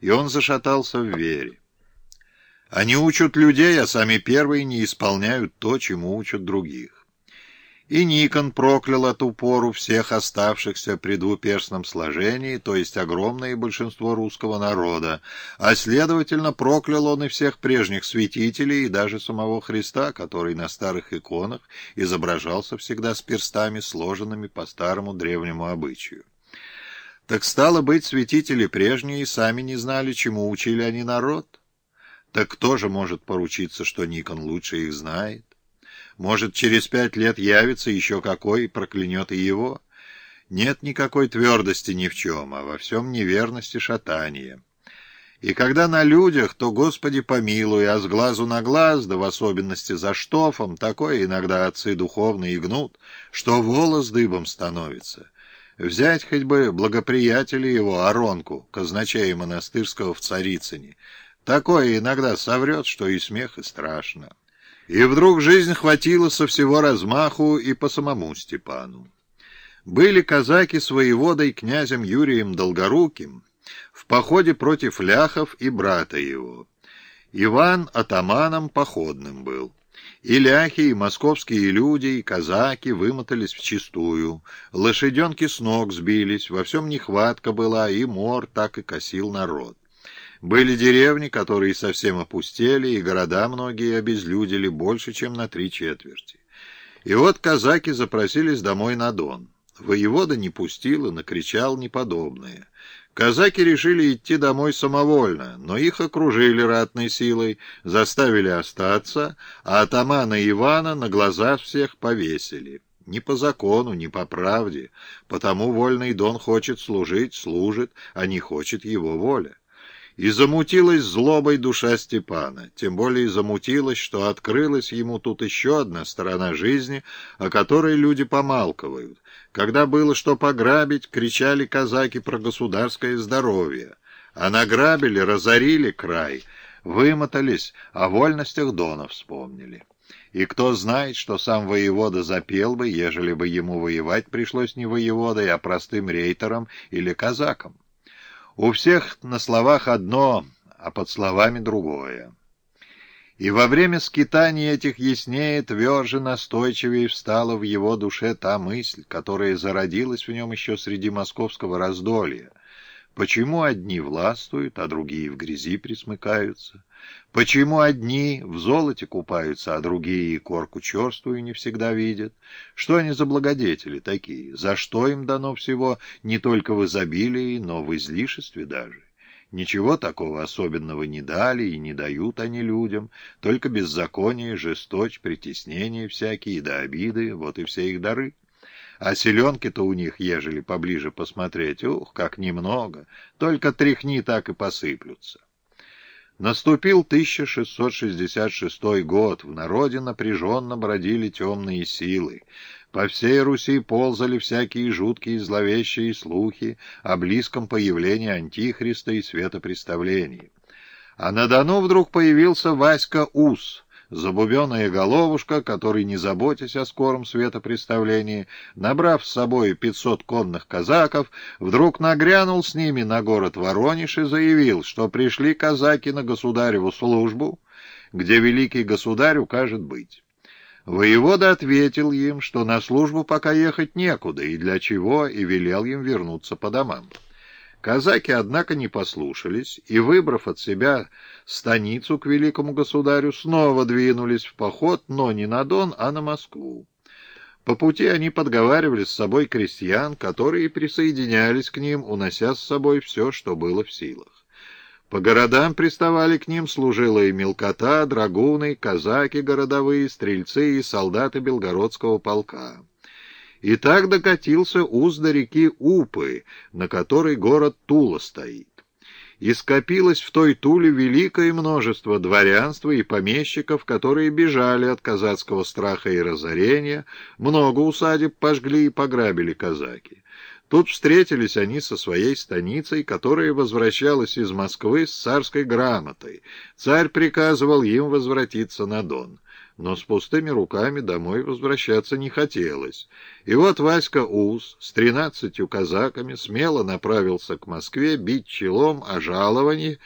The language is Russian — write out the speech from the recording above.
и он зашатался в вере. Они учат людей, а сами первые не исполняют то, чему учат других. И Никон проклял эту пору всех оставшихся при двуперстном сложении, то есть огромное большинство русского народа, а следовательно проклял он и всех прежних святителей, и даже самого Христа, который на старых иконах изображался всегда с перстами, сложенными по старому древнему обычаю. Так стало быть, святители прежние сами не знали, чему учили они народ. Так кто же может поручиться, что Никон лучше их знает? Может, через пять лет явится еще какой и проклянет и его. Нет никакой твердости ни в чем, а во всем неверности шатания. И когда на людях, то, Господи помилуй, а с глазу на глаз, да в особенности за штофом, такое иногда отцы духовные гнут, что волос дыбом становится. Взять хоть бы благоприятеля его, Аронку, казначея монастырского в Царицыне. Такое иногда соврет, что и смех, и страшно. И вдруг жизнь хватила со всего размаху и по самому Степану. Были казаки с воеводой князем Юрием Долгоруким в походе против ляхов и брата его. Иван атаманом походным был. И ляхи, и московские люди, и казаки вымотались вчистую. Лошаденки с ног сбились, во всем нехватка была, и мор так и косил народ. Были деревни, которые совсем опустели, и города многие обезлюдили больше, чем на три четверти. И вот казаки запросились домой на Дон. Воевода не пустил и накричал неподобное. Казаки решили идти домой самовольно, но их окружили ратной силой, заставили остаться, а атамана Ивана на глаза всех повесили. Не по закону, не по правде, потому вольный Дон хочет служить, служит, а не хочет его воля. И замутилась злобой душа Степана, тем более замутилась, что открылась ему тут еще одна сторона жизни, о которой люди помалковают. Когда было что пограбить, кричали казаки про государское здоровье, а награбили, разорили край, вымотались, о вольностях Дона вспомнили. И кто знает, что сам воевода запел бы, ежели бы ему воевать пришлось не воеводой, а простым рейтером или казаком. У всех на словах одно, а под словами другое. И во время скитаний этих яснее, тверже, настойчивее встала в его душе та мысль, которая зародилась в нем еще среди московского раздолья. Почему одни властвуют, а другие в грязи присмыкаются? Почему одни в золоте купаются, а другие корку черствую не всегда видят? Что они за благодетели такие? За что им дано всего не только в изобилии, но в излишестве даже? Ничего такого особенного не дали и не дают они людям, только беззаконие, жесточь, притеснения всякие да обиды, вот и все их дары. А селенки-то у них, ежели поближе посмотреть, ух, как немного, только тряхни так и посыплются. Наступил 1666 год, в народе напряженно бродили темные силы. По всей Руси ползали всякие жуткие зловещие слухи о близком появлении Антихриста и светопреставлений. А на Дону вдруг появился Васька Ус — забубенная головушка, который, не заботясь о скором светопреставлении, набрав с собой пятьсот конных казаков, вдруг нагрянул с ними на город Воронеж и заявил, что пришли казаки на государеву службу, где великий государь укажет быть. Воевода ответил им, что на службу пока ехать некуда, и для чего, и велел им вернуться по домам. Казаки, однако, не послушались и, выбрав от себя станицу к великому государю, снова двинулись в поход, но не на Дон, а на Москву. По пути они подговаривали с собой крестьян, которые присоединялись к ним, унося с собой все, что было в силах. По городам приставали к ним служилые мелкота, драгуны, казаки городовые, стрельцы и солдаты Белгородского полка. И так докатился уз до реки Упы, на которой город Тула стоит. И скопилось в той Туле великое множество дворянства и помещиков, которые бежали от казацкого страха и разорения, много усадеб пожгли и пограбили казаки. Тут встретились они со своей станицей, которая возвращалась из Москвы с царской грамотой. Царь приказывал им возвратиться на Дон. Но с пустыми руками домой возвращаться не хотелось. И вот Васька Ус с тринадцатью казаками смело направился к Москве бить челом о жаловании,